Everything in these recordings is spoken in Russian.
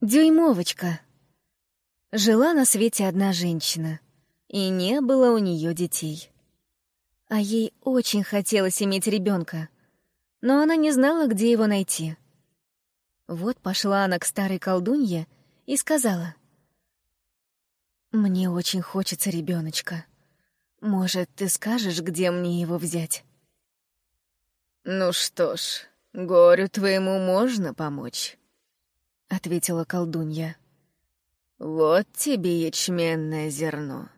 Дюймовочка. Жила на свете одна женщина, и не было у нее детей. А ей очень хотелось иметь ребенка, но она не знала, где его найти. Вот пошла она к старой колдунье и сказала. «Мне очень хочется ребеночка. Может, ты скажешь, где мне его взять?» «Ну что ж, горю твоему можно помочь», — ответила колдунья. «Вот тебе ячменное зерно.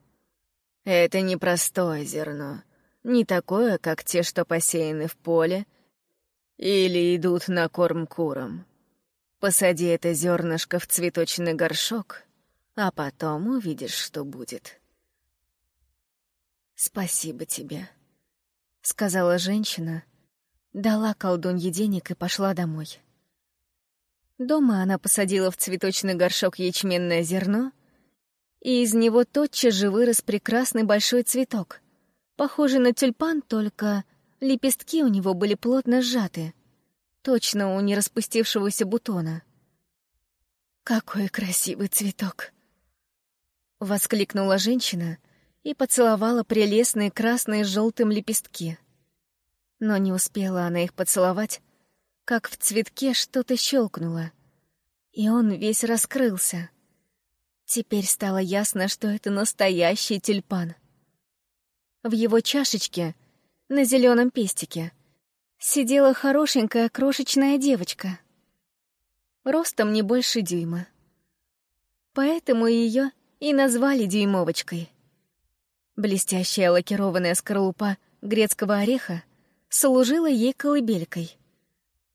Это не простое зерно, не такое, как те, что посеяны в поле или идут на корм курам. Посади это зернышко в цветочный горшок, а потом увидишь, что будет. «Спасибо тебе», — сказала женщина, дала колдунье денег и пошла домой. Дома она посадила в цветочный горшок ячменное зерно, и из него тотчас же вырос прекрасный большой цветок, похожий на тюльпан, только лепестки у него были плотно сжаты — точно у нераспустившегося бутона. «Какой красивый цветок!» Воскликнула женщина и поцеловала прелестные красные с желтым лепестки. Но не успела она их поцеловать, как в цветке что-то щелкнуло, и он весь раскрылся. Теперь стало ясно, что это настоящий тюльпан. В его чашечке, на зеленом пестике — сидела хорошенькая крошечная девочка. Ростом не больше дюйма. Поэтому ее и назвали дюймовочкой. Блестящая лакированная скорлупа грецкого ореха служила ей колыбелькой.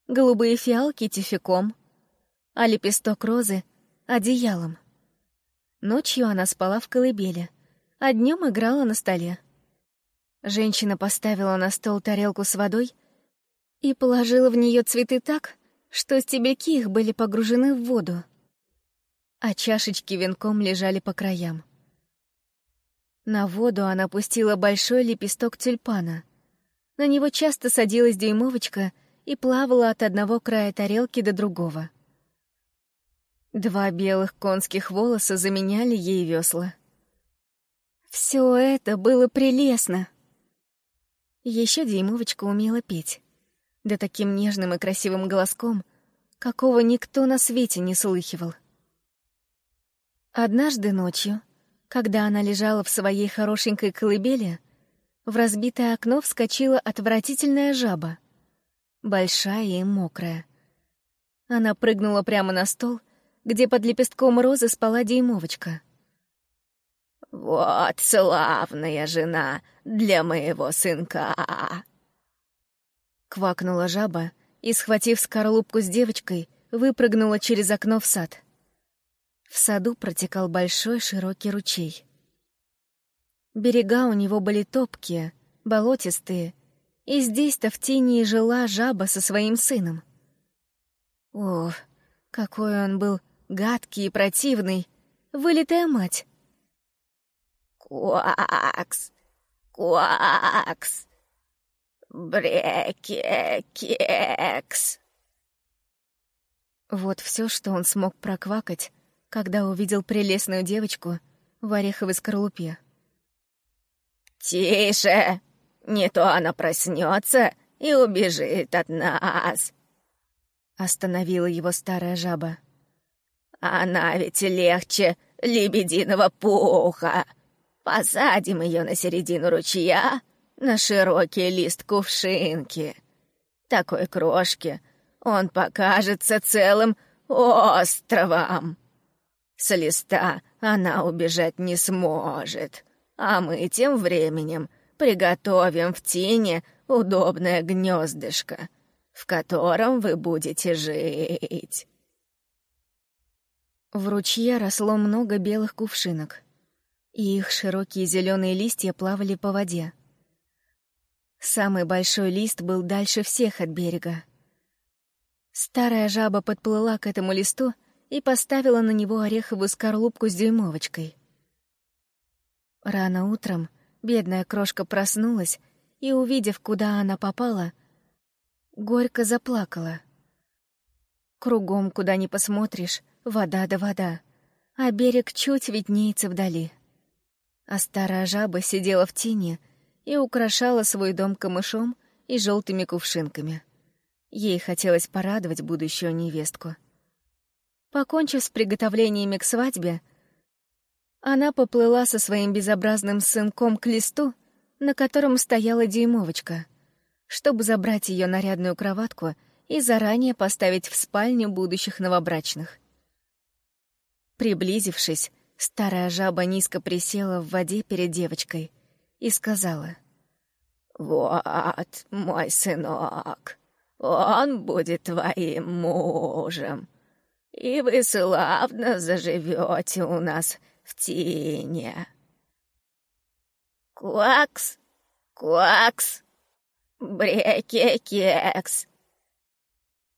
Голубые фиалки — тюфяком, а лепесток розы — одеялом. Ночью она спала в колыбели, а днем играла на столе. Женщина поставила на стол тарелку с водой и положила в нее цветы так, что стебельки их были погружены в воду, а чашечки венком лежали по краям. На воду она пустила большой лепесток тюльпана. На него часто садилась дюймовочка и плавала от одного края тарелки до другого. Два белых конских волоса заменяли ей весла. Все это было прелестно. Еще дюймовочка умела петь да таким нежным и красивым голоском, какого никто на свете не слыхивал. Однажды ночью, когда она лежала в своей хорошенькой колыбели, в разбитое окно вскочила отвратительная жаба, большая и мокрая. Она прыгнула прямо на стол, где под лепестком розы спала дюймовочка. «Вот славная жена для моего сынка!» Квакнула жаба и, схватив скорлупку с девочкой, выпрыгнула через окно в сад. В саду протекал большой широкий ручей. Берега у него были топкие, болотистые, и здесь-то в тени и жила жаба со своим сыном. О, какой он был гадкий и противный, вылитая мать. «Куакс! Куакс!» Брекекекс. Вот все, что он смог проквакать, когда увидел прелестную девочку в ореховой скорлупе. «Тише! Не то она проснется и убежит от нас!» Остановила его старая жаба. «Она ведь легче лебединого пуха. Посадим ее на середину ручья, на широкий лист кувшинки. Такой крошки он покажется целым островом. С листа она убежать не сможет, а мы тем временем приготовим в тени удобное гнездышко, в котором вы будете жить. В ручье росло много белых кувшинок, и их широкие зеленые листья плавали по воде. Самый большой лист был дальше всех от берега. Старая жаба подплыла к этому листу и поставила на него ореховую скорлупку с дюймовочкой. Рано утром бедная крошка проснулась и, увидев, куда она попала, горько заплакала. Кругом, куда ни посмотришь, вода да вода, а берег чуть виднеется вдали. А старая жаба сидела в тени и украшала свой дом камышом и желтыми кувшинками. Ей хотелось порадовать будущую невестку. Покончив с приготовлениями к свадьбе, она поплыла со своим безобразным сынком к листу, на котором стояла дюймовочка, чтобы забрать ее нарядную кроватку и заранее поставить в спальню будущих новобрачных. Приблизившись, старая жаба низко присела в воде перед девочкой и сказала. «Вот мой сынок, он будет твоим мужем, и вы славно заживете у нас в тени». «Квакс! Квакс! Бреке-кекс!»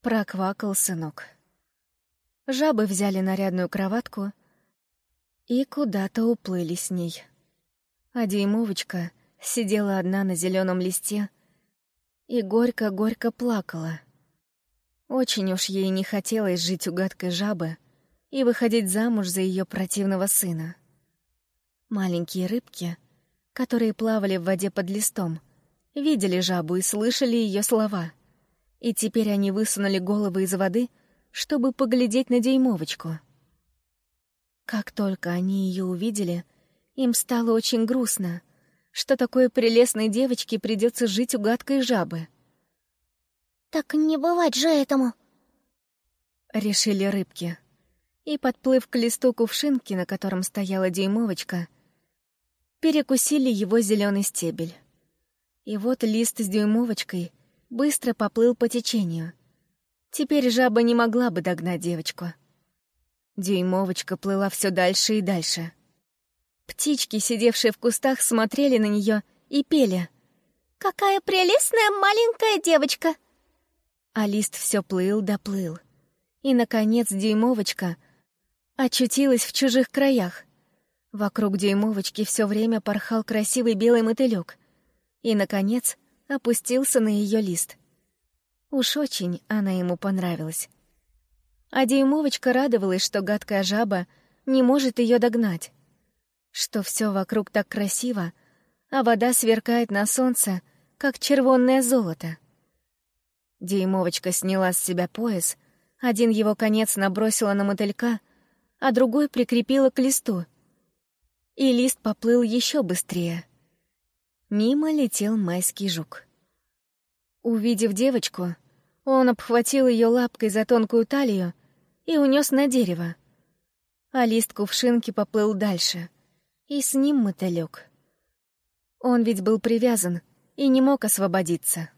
Проквакал сынок. Жабы взяли нарядную кроватку и куда-то уплыли с ней. А дюймовочка сидела одна на зеленом листе и горько-горько плакала. Очень уж ей не хотелось жить у гадкой жабы и выходить замуж за ее противного сына. Маленькие рыбки, которые плавали в воде под листом, видели жабу и слышали ее слова. И теперь они высунули головы из воды, чтобы поглядеть на дюймовочку. Как только они ее увидели, им стало очень грустно — что такой прелестной девочке придется жить у гадкой жабы. «Так не бывать же этому!» Решили рыбки. И, подплыв к листу кувшинки, на котором стояла дюймовочка, перекусили его зеленый стебель. И вот лист с дюймовочкой быстро поплыл по течению. Теперь жаба не могла бы догнать девочку. Дюймовочка плыла все дальше и дальше — Птички, сидевшие в кустах, смотрели на нее и пели. «Какая прелестная маленькая девочка!» А лист все плыл да. И, наконец, дюймовочка очутилась в чужих краях. Вокруг дюймовочки все время порхал красивый белый мотылек. И, наконец, опустился на ее лист. Уж очень она ему понравилась. А дюймовочка радовалась, что гадкая жаба не может ее догнать что все вокруг так красиво, а вода сверкает на солнце, как червонное золото. Дюймовочка сняла с себя пояс, один его конец набросила на мотылька, а другой прикрепила к листу. И лист поплыл еще быстрее. Мимо летел майский жук. Увидев девочку, он обхватил ее лапкой за тонкую талию и унес на дерево. А лист кувшинки поплыл дальше — и с ним мотылёк. Он ведь был привязан и не мог освободиться.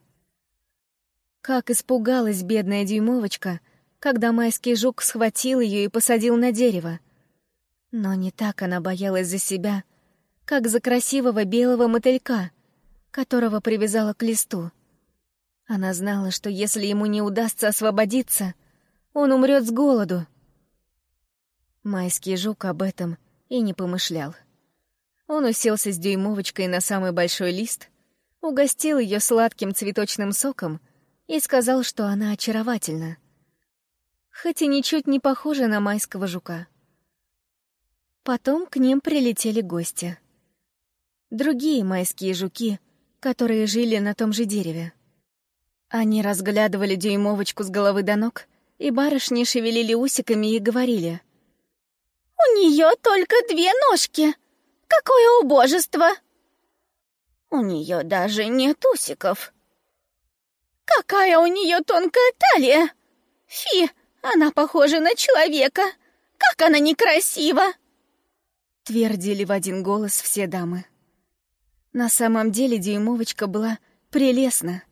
Как испугалась бедная дюймовочка, когда майский жук схватил ее и посадил на дерево. Но не так она боялась за себя, как за красивого белого мотылька, которого привязала к листу. Она знала, что если ему не удастся освободиться, он умрет с голоду. Майский жук об этом и не помышлял. Он уселся с дюймовочкой на самый большой лист, угостил ее сладким цветочным соком и сказал, что она очаровательна. Хоть и ничуть не похожа на майского жука. Потом к ним прилетели гости. Другие майские жуки, которые жили на том же дереве. Они разглядывали дюймовочку с головы до ног, и барышни шевелили усиками и говорили. «У нее только две ножки!» Какое убожество! У нее даже нет усиков. Какая у нее тонкая талия! Фи, она похожа на человека! Как она некрасива!» Твердили в один голос все дамы. На самом деле дюймовочка была прелестна.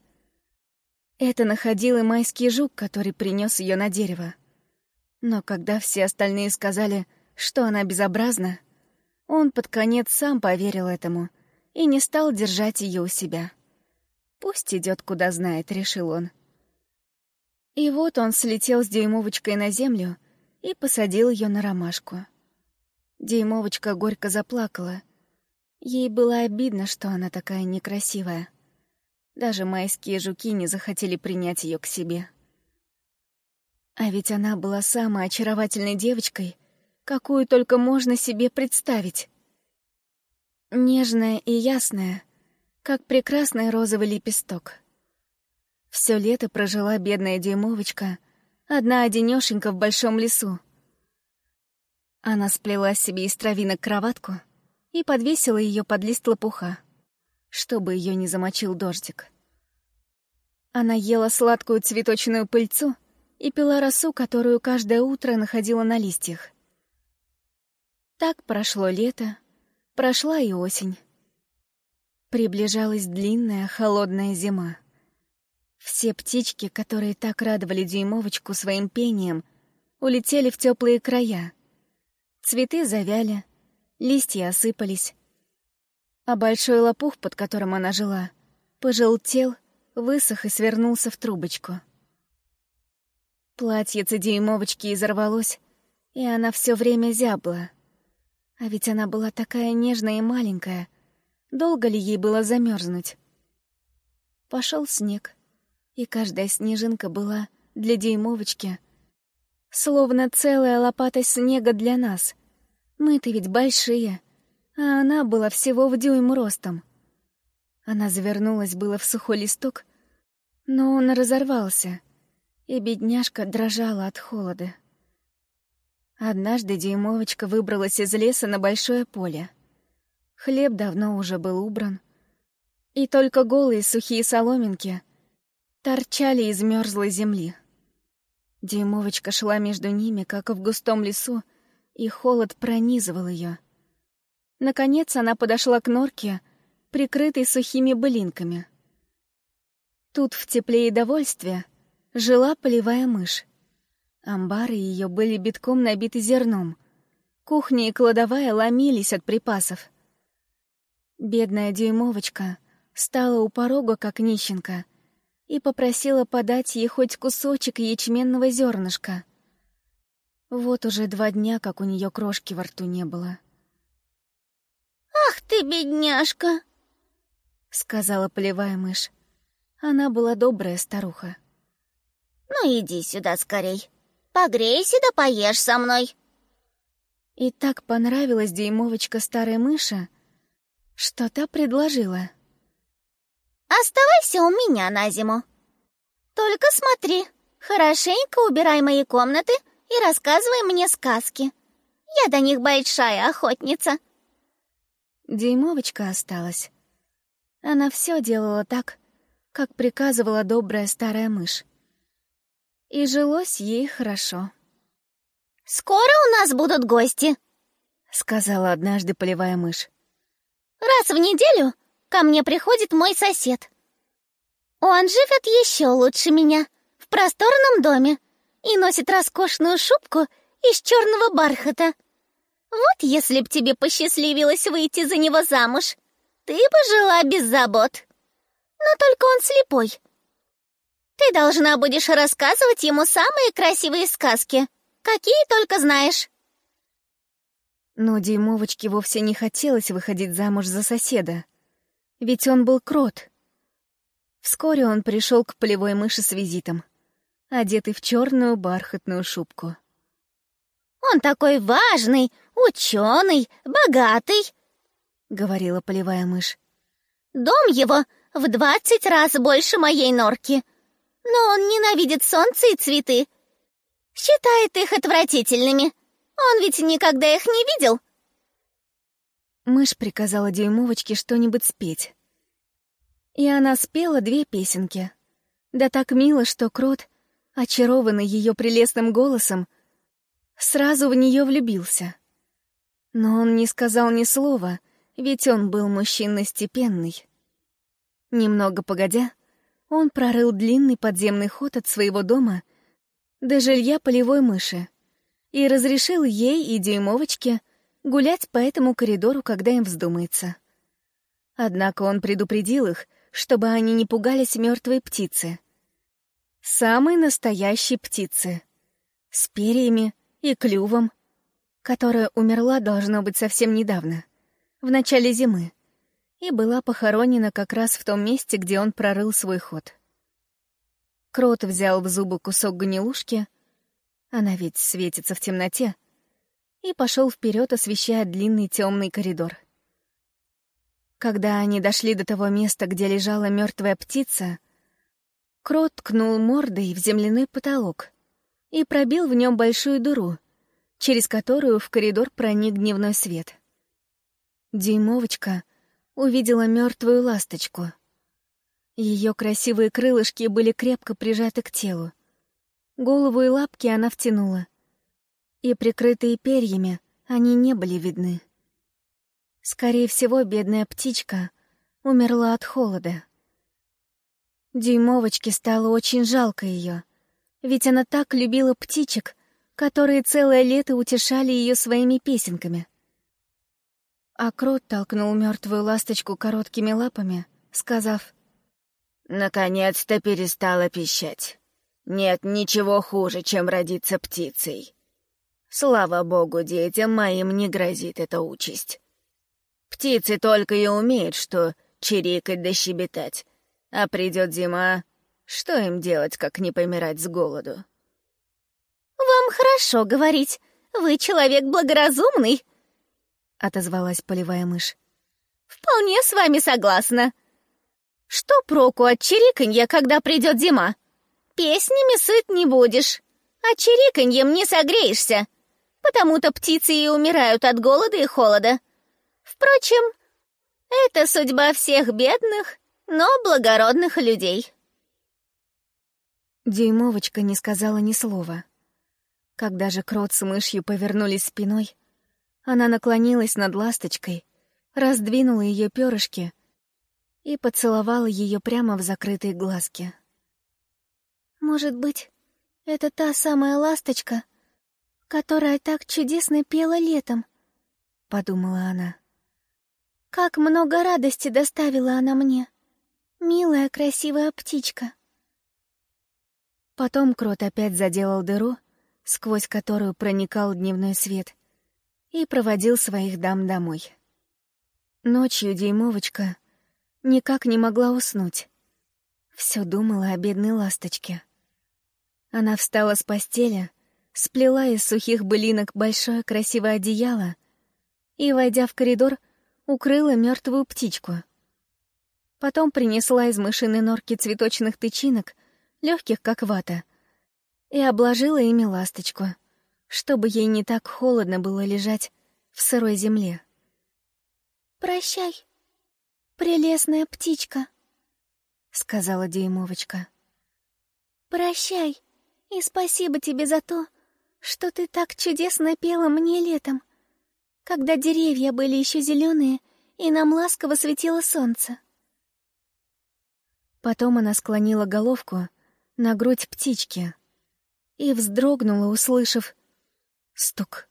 Это находил и майский жук, который принес ее на дерево. Но когда все остальные сказали, что она безобразна, он под конец сам поверил этому и не стал держать ее у себя. «Пусть идет куда знает», — решил он. И вот он слетел с дюймовочкой на землю и посадил ее на ромашку. Дюймовочка горько заплакала, Ей было обидно, что она такая некрасивая. Даже майские жуки не захотели принять ее к себе. А ведь она была самой очаровательной девочкой, какую только можно себе представить. Нежная и ясная, как прекрасный розовый лепесток. Все лето прожила бедная дюймовочка, одна-одинёшенька в большом лесу. Она сплела себе из травинок кроватку и подвесила ее под лист лопуха, чтобы ее не замочил дождик. Она ела сладкую цветочную пыльцу и пила росу, которую каждое утро находила на листьях. Так прошло лето, прошла и осень. Приближалась длинная холодная зима. Все птички, которые так радовали дюймовочку своим пением, улетели в теплые края. Цветы завяли, листья осыпались. А большой лопух, под которым она жила, пожелтел, высох и свернулся в трубочку. Платьице дюймовочки изорвалось, и она все время зябла. А ведь она была такая нежная и маленькая. Долго ли ей было замерзнуть? Пошел снег и каждая снежинка была для дюймовочки словно целая лопата снега для нас. Мы-то ведь большие, а она была всего в дюйм ростом. Она завернулась было в сухой листок, но он разорвался, и бедняжка дрожала от холода. Однажды дюймовочка выбралась из леса на большое поле. Хлеб давно уже был убран, и только голые сухие соломинки — торчали из мерзлой земли. Дюймовочка шла между ними, как в густом лесу, и холод пронизывал ее. Наконец она подошла к норке, прикрытой сухими былинками. Тут в тепле и довольстве жила полевая мышь. Амбары ее были битком набиты зерном. Кухня и кладовая ломились от припасов. Бедная дюймовочка стала у порога, как нищенка, и попросила подать ей хоть кусочек ячменного зернышка. Вот уже два дня, как у нее крошки во рту не было. «Ах ты, бедняжка!» — сказала полевая мышь. Она была добрая старуха. «Ну иди сюда скорей. Погрейся да поешь со мной». И так понравилась дюймовочка старой мыши, что та предложила — Оставайся у меня на зиму. Только смотри, хорошенько убирай мои комнаты и рассказывай мне сказки. Я до них большая охотница. Дюймовочка осталась. Она все делала так, как приказывала добрая старая мышь. И жилось ей хорошо. «Скоро у нас будут гости», — сказала однажды полевая мышь. «Раз в неделю ко мне приходит мой сосед. Он живет еще лучше меня, в просторном доме, и носит роскошную шубку из черного бархата. Вот если б тебе посчастливилось выйти за него замуж, ты бы жила без забот. Но только он слепой. Ты должна будешь рассказывать ему самые красивые сказки, какие только знаешь. Но Димовочке вовсе не хотелось выходить замуж за соседа. Ведь он был крот. Вскоре он пришел к полевой мыши с визитом, одетый в черную бархатную шубку. «Он такой важный, ученый, богатый», — говорила полевая мышь. «Дом его в двадцать раз больше моей норки, но он ненавидит солнце и цветы, считает их отвратительными. Он ведь никогда их не видел». Мышь приказала дюймовочке что-нибудь спеть. И она спела две песенки. Да так мило, что крот, очарованный ее прелестным голосом, сразу в нее влюбился. Но он не сказал ни слова, ведь он был мужчина степенный. Немного погодя, он прорыл длинный подземный ход от своего дома до жилья полевой мыши и разрешил ей и дюймовочке гулять по этому коридору, когда им вздумается. Однако он предупредил их, чтобы они не пугались мертвой птицы. Самой настоящей птицы. С перьями и клювом, которая умерла, должно быть, совсем недавно. в начале зимы и была похоронена как раз в том месте, где он прорыл свой ход. Крот взял в зубы кусок гнилушки, она ведь светится в темноте, и пошел вперед, освещая длинный темный коридор. Когда они дошли до того места, где лежала мертвая птица, Крот ткнул мордой в земляной потолок и пробил в нем большую дыру, через которую в коридор проник дневной свет. Дюймовочка увидела мертвую ласточку. Ее красивые крылышки были крепко прижаты к телу. Голову и лапки она втянула. И, прикрытые перьями, они не были видны. Скорее всего, бедная птичка умерла от холода. Дюймовочке стало очень жалко ее, ведь она так любила птичек, которые целое лето утешали ее своими песенками. А Крот толкнул мертвую ласточку короткими лапами, сказав, «Наконец-то перестала пищать. Нет ничего хуже, чем родиться птицей. Слава богу, детям моим не грозит эта участь. Птицы только и умеют, что чирикать да щебетать. А придет зима, что им делать, как не помирать с голоду?» «Вам хорошо говорить. Вы человек благоразумный», — отозвалась полевая мышь. «Вполне с вами согласна. Что проку от чириканья, когда придет зима? Песнями сыт не будешь, а чириканьем не согреешься. Потому-то птицы и умирают от голода и холода. Впрочем, это судьба всех бедных, но благородных людей». Дюймовочка не сказала ни слова. Когда же крот с мышью повернулись спиной, она наклонилась над ласточкой, раздвинула ее перышки и поцеловала ее прямо в закрытые глазки. «Может быть, это та самая ласточка, которая так чудесно пела летом?» — подумала она. «Как много радости доставила она мне, милая красивая птичка!» Потом крот опять заделал дыру, сквозь которую проникал дневной свет — и проводил своих дам домой. Ночью Дюймовочка никак не могла уснуть. Все думала о бедной ласточке. Она встала с постели, сплела из сухих былинок большое красивое одеяло и, войдя в коридор, укрыла мертвую птичку. Потом принесла из мышиной норки цветочных тычинок, легких как вата, и обложила ими ласточку — чтобы ей не так холодно было лежать в сырой земле. «Прощай, прелестная птичка», — сказала Дюймовочка. «Прощай, и спасибо тебе за то, что ты так чудесно пела мне летом, когда деревья были еще зеленые и нам ласково светило солнце». Потом она склонила головку на грудь птички и вздрогнула, услышав Стук,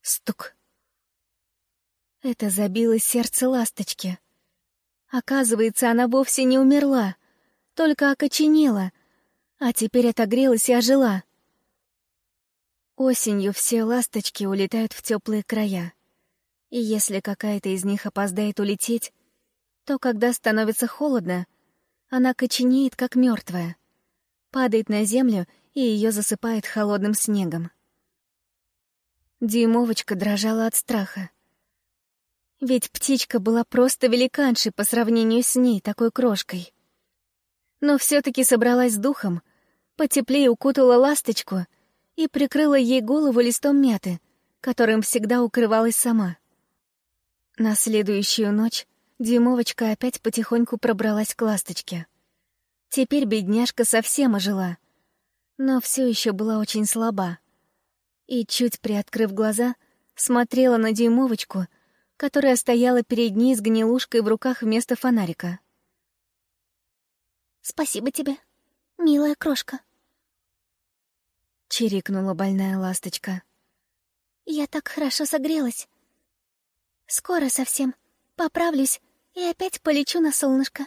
стук. Это забилось сердце ласточки. Оказывается, она вовсе не умерла, только окоченела, а теперь отогрелась и ожила. Осенью все ласточки улетают в теплые края. И если какая-то из них опоздает улететь, то когда становится холодно, она коченеет, как мертвая, падает на землю и ее засыпает холодным снегом. Дюймовочка дрожала от страха. Ведь птичка была просто великаншей по сравнению с ней, такой крошкой. Но все-таки собралась с духом, потеплее укутала ласточку и прикрыла ей голову листом мяты, которым всегда укрывалась сама. На следующую ночь Дюймовочка опять потихоньку пробралась к ласточке. Теперь бедняжка совсем ожила, но все еще была очень слаба и, чуть приоткрыв глаза, смотрела на дюймовочку, которая стояла перед ней с гнилушкой в руках вместо фонарика. «Спасибо тебе, милая крошка», — чирикнула больная ласточка. «Я так хорошо согрелась. Скоро совсем поправлюсь и опять полечу на солнышко».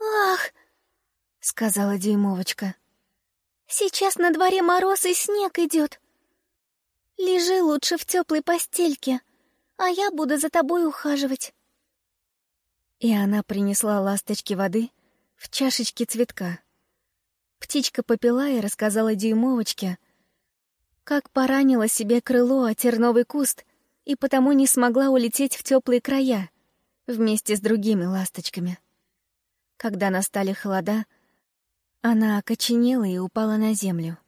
«Ах!» — сказала дюймовочка. Сейчас на дворе мороз и снег идет. Лежи лучше в теплой постельке, а я буду за тобой ухаживать». И она принесла ласточке воды в чашечке цветка. Птичка попила и рассказала дюймовочке, как поранила себе крыло о терновый куст и потому не смогла улететь в теплые края вместе с другими ласточками. Когда настали холода, она окоченела и упала на землю.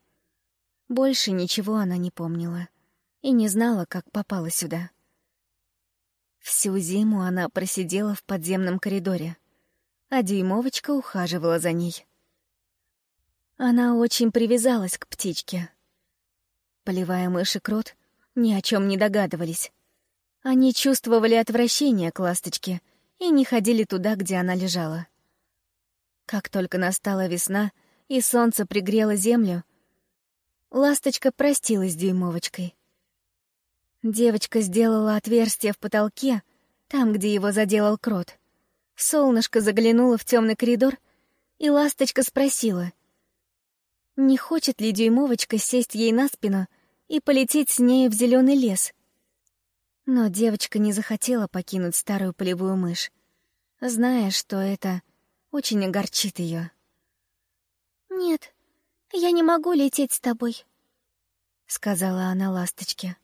Больше ничего она не помнила и не знала, как попала сюда. Всю зиму она просидела в подземном коридоре, а дюймовочка ухаживала за ней. Она очень привязалась к птичке. Полевая мышь и крот ни о чем не догадывались. Они чувствовали отвращение к ласточке и не ходили туда, где она лежала. Как только настала весна и солнце пригрело землю, ласточка простилась с дюймовочкой. Девочка сделала отверстие в потолке, там, где его заделал крот. Солнышко заглянуло в темный коридор, и ласточка спросила, не хочет ли дюймовочка сесть ей на спину и полететь с ней в зеленый лес. Но девочка не захотела покинуть старую полевую мышь, зная, что это очень огорчит ее. «Нет, я не могу лететь с тобой», — сказала она ласточке.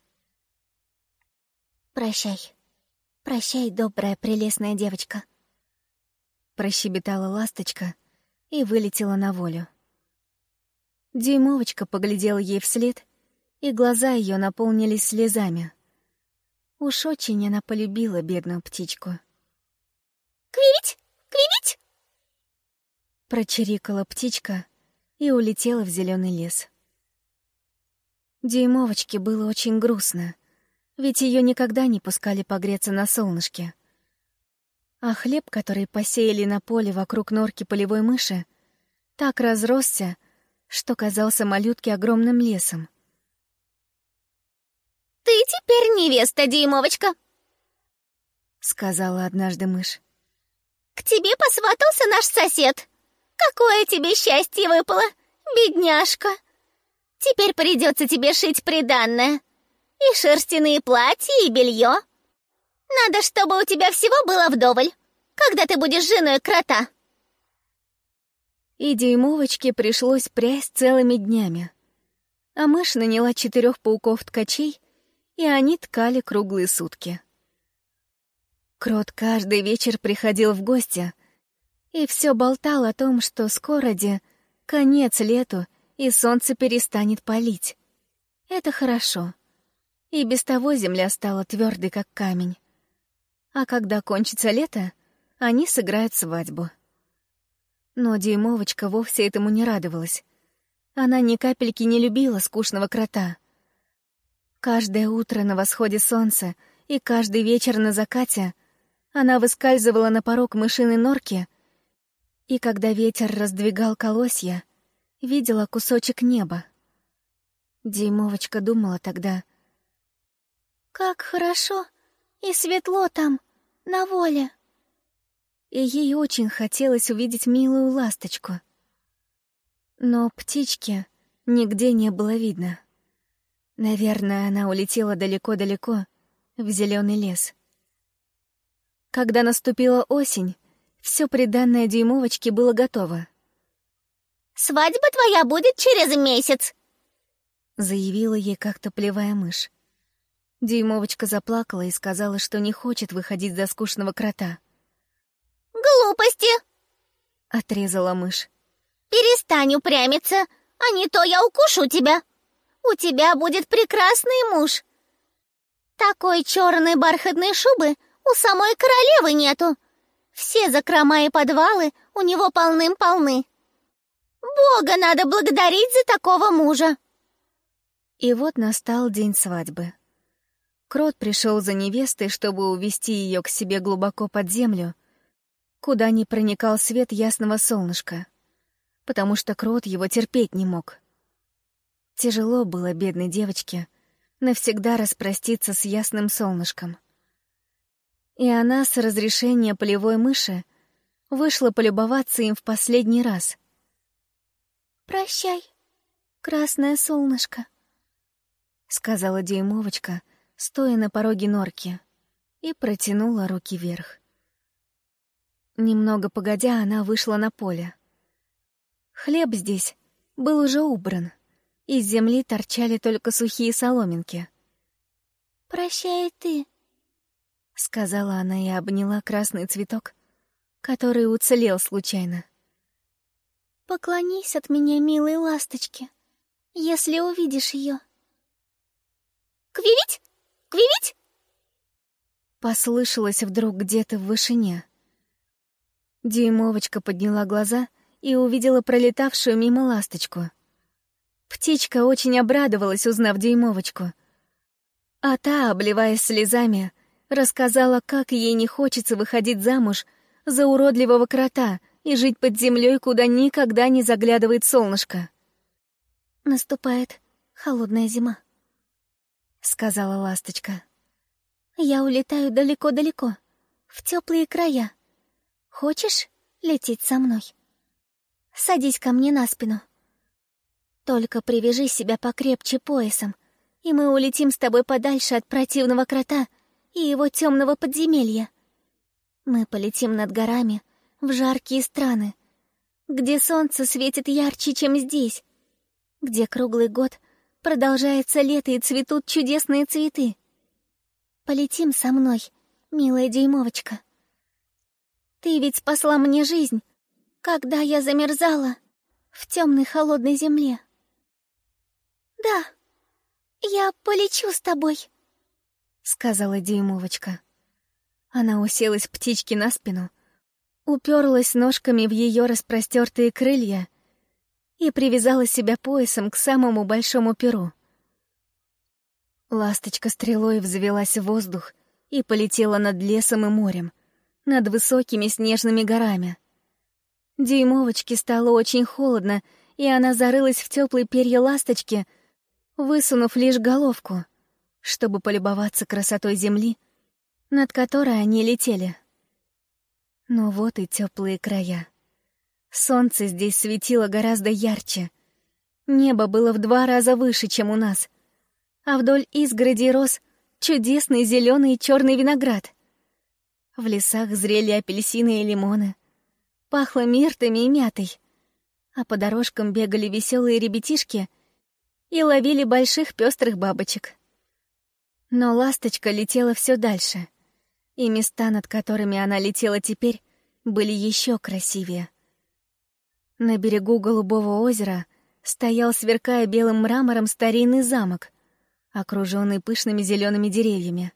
«Прощай, прощай, добрая, прелестная девочка», — прощебетала ласточка и вылетела на волю. Дюймовочка поглядела ей вслед, и глаза ее наполнились слезами. Уж очень она полюбила бедную птичку. «Квить! Квить!» Прочирикала птичка и улетела в зеленый лес. Дюймовочке было очень грустно, ведь ее никогда не пускали погреться на солнышке. А хлеб, который посеяли на поле вокруг норки полевой мыши, так разросся, что казался малютке огромным лесом. «Ты теперь невеста, Дюймовочка!» — сказала однажды мышь. «К тебе посватался наш сосед!» Какое тебе счастье выпало, бедняжка! Теперь придется тебе шить приданное. И шерстяные платья, и белье. Надо, чтобы у тебя всего было вдоволь, когда ты будешь женой крота. И дюймовочке пришлось прясть целыми днями. А мышь наняла четырех пауков-ткачей, и они ткали круглые сутки. Крот каждый вечер приходил в гости — и все болтал о том, что скоро де конец лету, и солнце перестанет палить. Это хорошо. И без того земля стала твердой, как камень. А когда кончится лето, они сыграют свадьбу. Но Дюймовочка вовсе этому не радовалась. Она ни капельки не любила скучного крота. Каждое утро на восходе солнца и каждый вечер на закате она выскальзывала на порог мышиной норки — и когда ветер раздвигал колосья, видела кусочек неба. Димовочка думала тогда. «Как хорошо и светло там, на воле!» И ей очень хотелось увидеть милую ласточку. Но птички нигде не было видно. Наверное, она улетела далеко-далеко, в зеленый лес. Когда наступила осень, все приданное дюймовочке было готово. «Свадьба твоя будет через месяц!» Заявила ей как-то плевая мышь. Дюймовочка заплакала и сказала, что не хочет выходить за скучного крота. «Глупости!» — отрезала мышь. «Перестань упрямиться, а не то я укушу тебя. У тебя будет прекрасный муж. Такой черной бархатной шубы у самой королевы нету. Все закрома и подвалы у него полным-полны. Бога надо благодарить за такого мужа. И вот настал день свадьбы. Крот пришел за невестой, чтобы увести ее к себе глубоко под землю, куда не проникал свет ясного солнышка, потому что Крот его терпеть не мог. Тяжело было бедной девочке навсегда распроститься с ясным солнышком и она с разрешения полевой мыши вышла полюбоваться им в последний раз. «Прощай, красное солнышко», — сказала дюймовочка, стоя на пороге норки. и протянула руки вверх. Немного погодя, она вышла на поле. Хлеб здесь был уже убран. Из земли торчали только сухие соломинки. «Прощай ты», — сказала она и обняла красный цветок, который уцелел случайно. «Поклонись от меня, милой ласточке, если увидишь ее». «Квивить! Квивить!» Послышалось вдруг где-то в вышине. Дюймовочка подняла глаза и увидела пролетавшую мимо ласточку. Птичка очень обрадовалась, узнав дюймовочку. А та, обливаясь слезами, рассказала, как ей не хочется выходить замуж за уродливого крота и жить под землей, куда никогда не заглядывает солнышко. «Наступает холодная зима», — сказала ласточка. «Я улетаю далеко-далеко, в теплые края. Хочешь лететь со мной? Садись ко мне на спину. Только привяжи себя покрепче поясом, и мы улетим с тобой подальше от противного крота и его темного подземелья. Мы полетим над горами в жаркие страны, где солнце светит ярче, чем здесь, где круглый год продолжается лето и цветут чудесные цветы. Полетим со мной, милая дюймовочка. Ты ведь спасла мне жизнь, когда я замерзала в темной холодной земле. Да, я полечу с тобой, сказала Дюймовочка. Она уселась птичке на спину, уперлась ножками в ее распростертые крылья и привязала себя поясом к самому большому перу. Ласточка стрелой взвелась в воздух и полетела над лесом и морем, над высокими снежными горами. Дюймовочке стало очень холодно, и она зарылась в теплые перья ласточки, высунув лишь головку, чтобы полюбоваться красотой земли, над которой они летели. Но вот и теплые края. Солнце здесь светило гораздо ярче. Небо было в два раза выше, чем у нас. А вдоль изгороди рос чудесный зеленый и черный виноград. В лесах зрели апельсины и лимоны. Пахло миртами и мятой. А по дорожкам бегали веселые ребятишки и ловили больших пестрых бабочек. Но ласточка летела все дальше, и места, над которыми она летела теперь, были еще красивее. На берегу Голубого озера стоял, сверкая белым мрамором, старинный замок, окруженный пышными зелеными деревьями.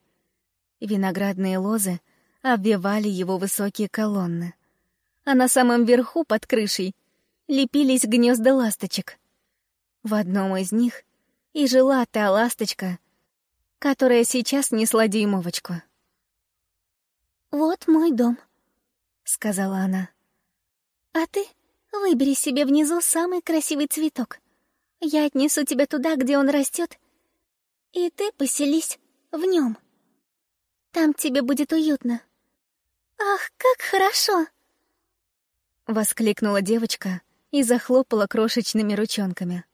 Виноградные лозы обвивали его высокие колонны. А на самом верху, под крышей, лепились гнезда ласточек. В одном из них и жила та ласточка, которая сейчас несла дюймовочку. «Вот мой дом», — сказала она. «А ты выбери себе внизу самый красивый цветок. Я отнесу тебя туда, где он растет, и ты поселись в нем. Там тебе будет уютно. «Ах, как хорошо!» Воскликнула девочка и захлопала крошечными ручонками.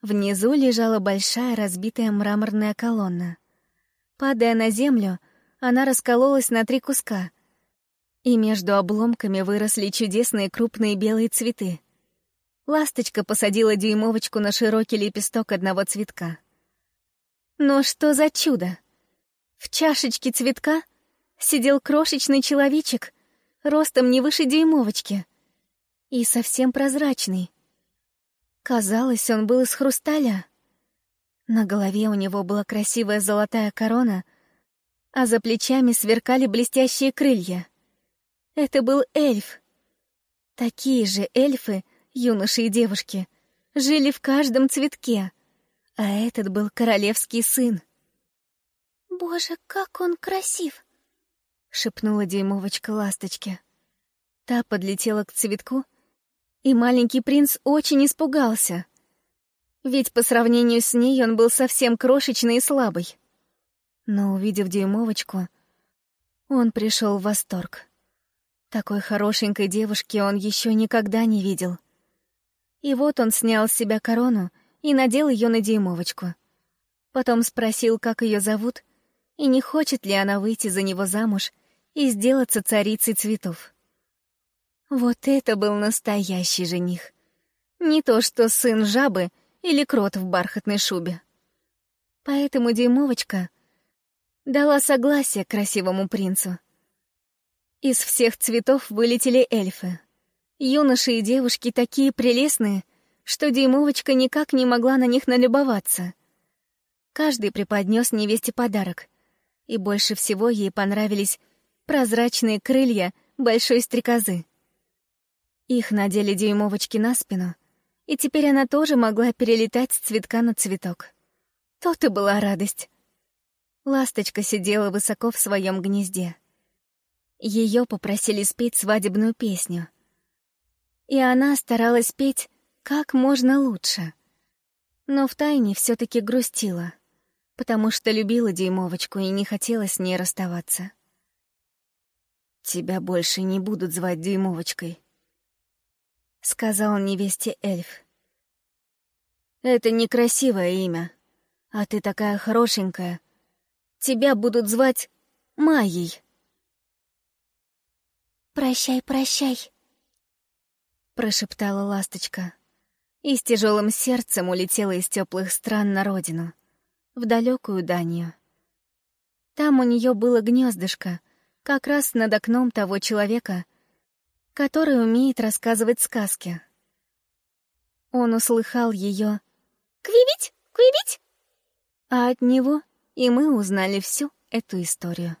Внизу лежала большая разбитая мраморная колонна. Падая на землю, она раскололась на три куска, и между обломками выросли чудесные крупные белые цветы. Ласточка посадила дюймовочку на широкий лепесток одного цветка. Но что за чудо! В чашечке цветка сидел крошечный человечек, ростом не выше дюймовочки, и совсем прозрачный. Казалось, он был из хрусталя. На голове у него была красивая золотая корона, а за плечами сверкали блестящие крылья. Это был эльф. Такие же эльфы, юноши и девушки, жили в каждом цветке, а этот был королевский сын. «Боже, как он красив!» — шепнула дюймовочка ласточке. Та подлетела к цветку, и маленький принц очень испугался. Ведь по сравнению с ней он был совсем крошечный и слабый. Но, увидев дюймовочку, он пришел в восторг. Такой хорошенькой девушки он еще никогда не видел. И вот он снял с себя корону и надел ее на дюймовочку. Потом спросил, как ее зовут, и не хочет ли она выйти за него замуж и сделаться царицей цветов. Вот это был настоящий жених. Не то что сын жабы или крот в бархатной шубе. Поэтому Дюймовочка дала согласие красивому принцу. Из всех цветов вылетели эльфы. Юноши и девушки такие прелестные, что Дюймовочка никак не могла на них налюбоваться. Каждый преподнес невесте подарок, и больше всего ей понравились прозрачные крылья большой стрекозы. Их надели дюймовочки на спину, и теперь она тоже могла перелетать с цветка на цветок. То-то была радость. Ласточка сидела высоко в своем гнезде. Ее попросили спеть свадебную песню. И она старалась петь как можно лучше. Но втайне все таки грустила, потому что любила Дюймовочку и не хотела с ней расставаться. «Тебя больше не будут звать Дюймовочкой», — сказал невесте эльф. «Это некрасивое имя, а ты такая хорошенькая. Тебя будут звать Майей». «Прощай, прощай», — прошептала ласточка и с тяжелым сердцем улетела из теплых стран на родину, в далекую Данию. Там у нее было гнездышко — как раз над окном того человека, который умеет рассказывать сказки. Он услыхал ее «Квивить! Квивить!» А от него и мы узнали всю эту историю.